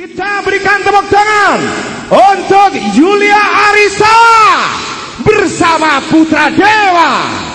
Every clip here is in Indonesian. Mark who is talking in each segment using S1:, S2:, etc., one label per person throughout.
S1: Kita berikan tepuk tangan untuk Julia Arisa bersama Putra Dewa.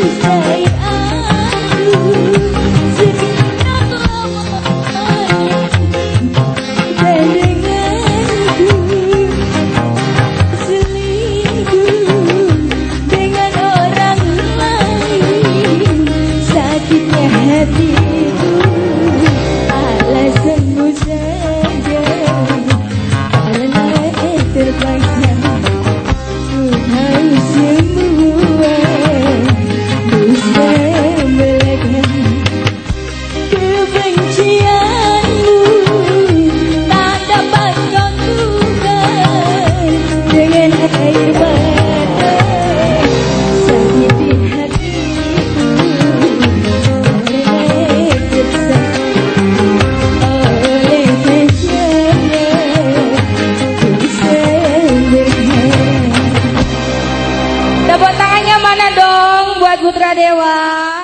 S2: Thank you. 这里啊。